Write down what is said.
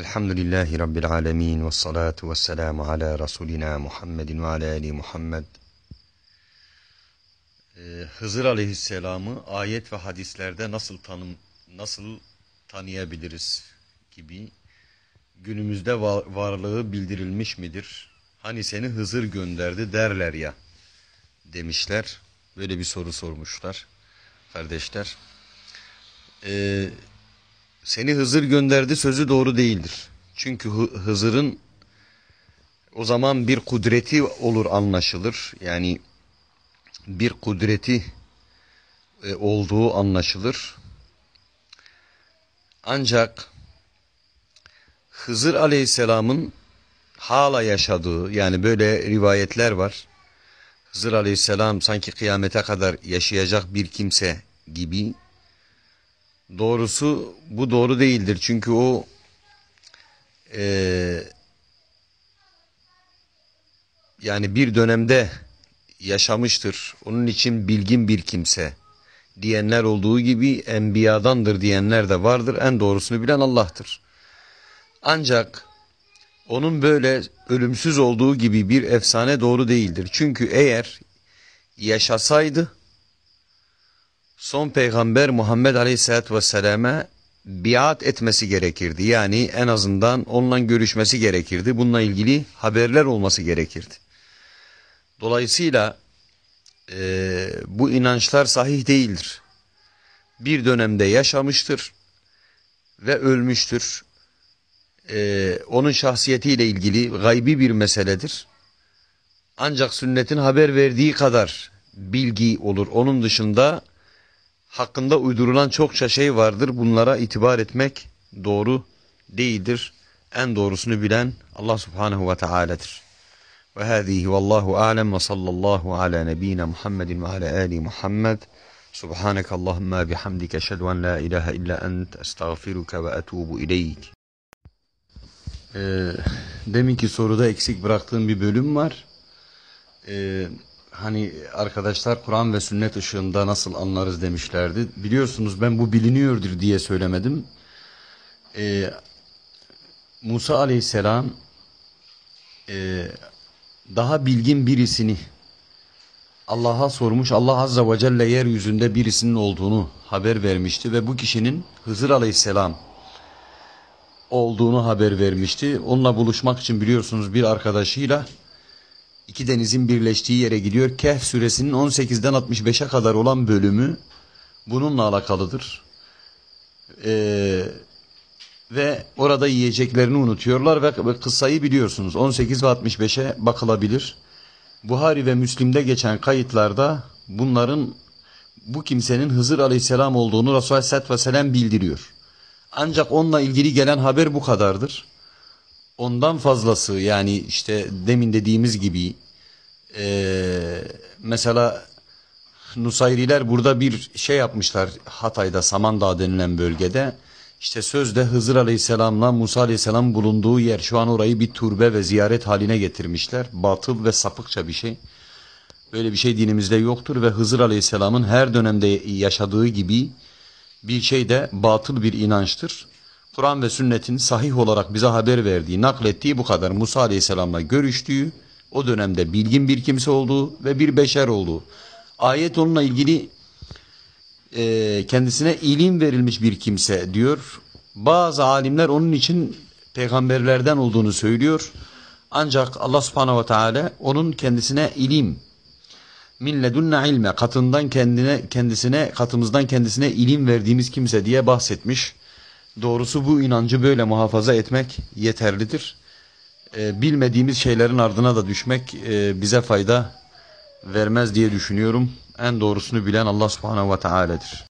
Elhamdülillahi Rabbil alemin ve salatu ve selamu ala Resulina Muhammedin ve ala Ali Muhammed. Ee, Hızır Aleyhisselam'ı ayet ve hadislerde nasıl tanım nasıl tanıyabiliriz gibi günümüzde var, varlığı bildirilmiş midir? Hani seni Hızır gönderdi derler ya demişler. Böyle bir soru sormuşlar kardeşler. Ee, seni Hızır gönderdi sözü doğru değildir. Çünkü Hızır'ın o zaman bir kudreti olur anlaşılır. Yani bir kudreti e, olduğu anlaşılır. Ancak Hızır Aleyhisselam'ın hala yaşadığı yani böyle rivayetler var. Hızır Aleyhisselam sanki kıyamete kadar yaşayacak bir kimse gibi Doğrusu bu doğru değildir. Çünkü o e, yani bir dönemde yaşamıştır. Onun için bilgin bir kimse diyenler olduğu gibi enbiyadandır diyenler de vardır. En doğrusunu bilen Allah'tır. Ancak onun böyle ölümsüz olduğu gibi bir efsane doğru değildir. Çünkü eğer yaşasaydı son peygamber Muhammed Aleyhisselatü Vesselam'a biat etmesi gerekirdi. Yani en azından onunla görüşmesi gerekirdi. Bununla ilgili haberler olması gerekirdi. Dolayısıyla e, bu inançlar sahih değildir. Bir dönemde yaşamıştır ve ölmüştür. E, onun şahsiyetiyle ilgili gaybi bir meseledir. Ancak sünnetin haber verdiği kadar bilgi olur. Onun dışında hakkında uydurulan çokça şey vardır. Bunlara itibar etmek doğru değildir. En doğrusunu bilen Allah subhanehu ve teala'dır. Ve hâzihi vallahu alem ve sallallahu ala nebiyyina Muhammedin ve ala ali Muhammed. Subhaneke Allahümme bihamdike eşhedü en la ilahe illa ent estağfiruke ve etubu ileyk. Ee, deminki soruda eksik bıraktığım bir bölüm var. Ee, hani arkadaşlar Kur'an ve sünnet ışığında nasıl anlarız demişlerdi. Biliyorsunuz ben bu biliniyordur diye söylemedim. Ee, Musa aleyhisselam e, daha bilgin birisini Allah'a sormuş. Allah azze ve celle yeryüzünde birisinin olduğunu haber vermişti ve bu kişinin Hızır aleyhisselam olduğunu haber vermişti. Onunla buluşmak için biliyorsunuz bir arkadaşıyla iki denizin birleştiği yere gidiyor. Kehf suresinin 18'den 65'e kadar olan bölümü bununla alakalıdır. Ee, ve orada yiyeceklerini unutuyorlar ve, kıssayı biliyorsunuz. 18 ve 65'e bakılabilir. Buhari ve Müslim'de geçen kayıtlarda bunların bu kimsenin Hızır Aleyhisselam olduğunu Resulullah Aleyhisselatü Vesselam bildiriyor. Ancak onunla ilgili gelen haber bu kadardır ondan fazlası yani işte demin dediğimiz gibi e, mesela Nusayriler burada bir şey yapmışlar Hatay'da Samandağ denilen bölgede. İşte sözde Hızır Aleyhisselam'la Musa Aleyhisselam bulunduğu yer şu an orayı bir turbe ve ziyaret haline getirmişler. Batıl ve sapıkça bir şey. Böyle bir şey dinimizde yoktur ve Hızır Aleyhisselam'ın her dönemde yaşadığı gibi bir şey de batıl bir inançtır. Kur'an ve sünnetin sahih olarak bize haber verdiği, naklettiği bu kadar. Musa Aleyhisselam'la görüştüğü, o dönemde bilgin bir kimse olduğu ve bir beşer olduğu. Ayet onunla ilgili e, kendisine ilim verilmiş bir kimse diyor. Bazı alimler onun için peygamberlerden olduğunu söylüyor. Ancak Allah subhanehu ve teala onun kendisine ilim, min ledunne ilme, katından kendine, kendisine, katımızdan kendisine ilim verdiğimiz kimse diye bahsetmiş. Doğrusu bu inancı böyle muhafaza etmek yeterlidir. E, bilmediğimiz şeylerin ardına da düşmek e, bize fayda vermez diye düşünüyorum. En doğrusunu bilen Allah subhanehu ve teala'dır.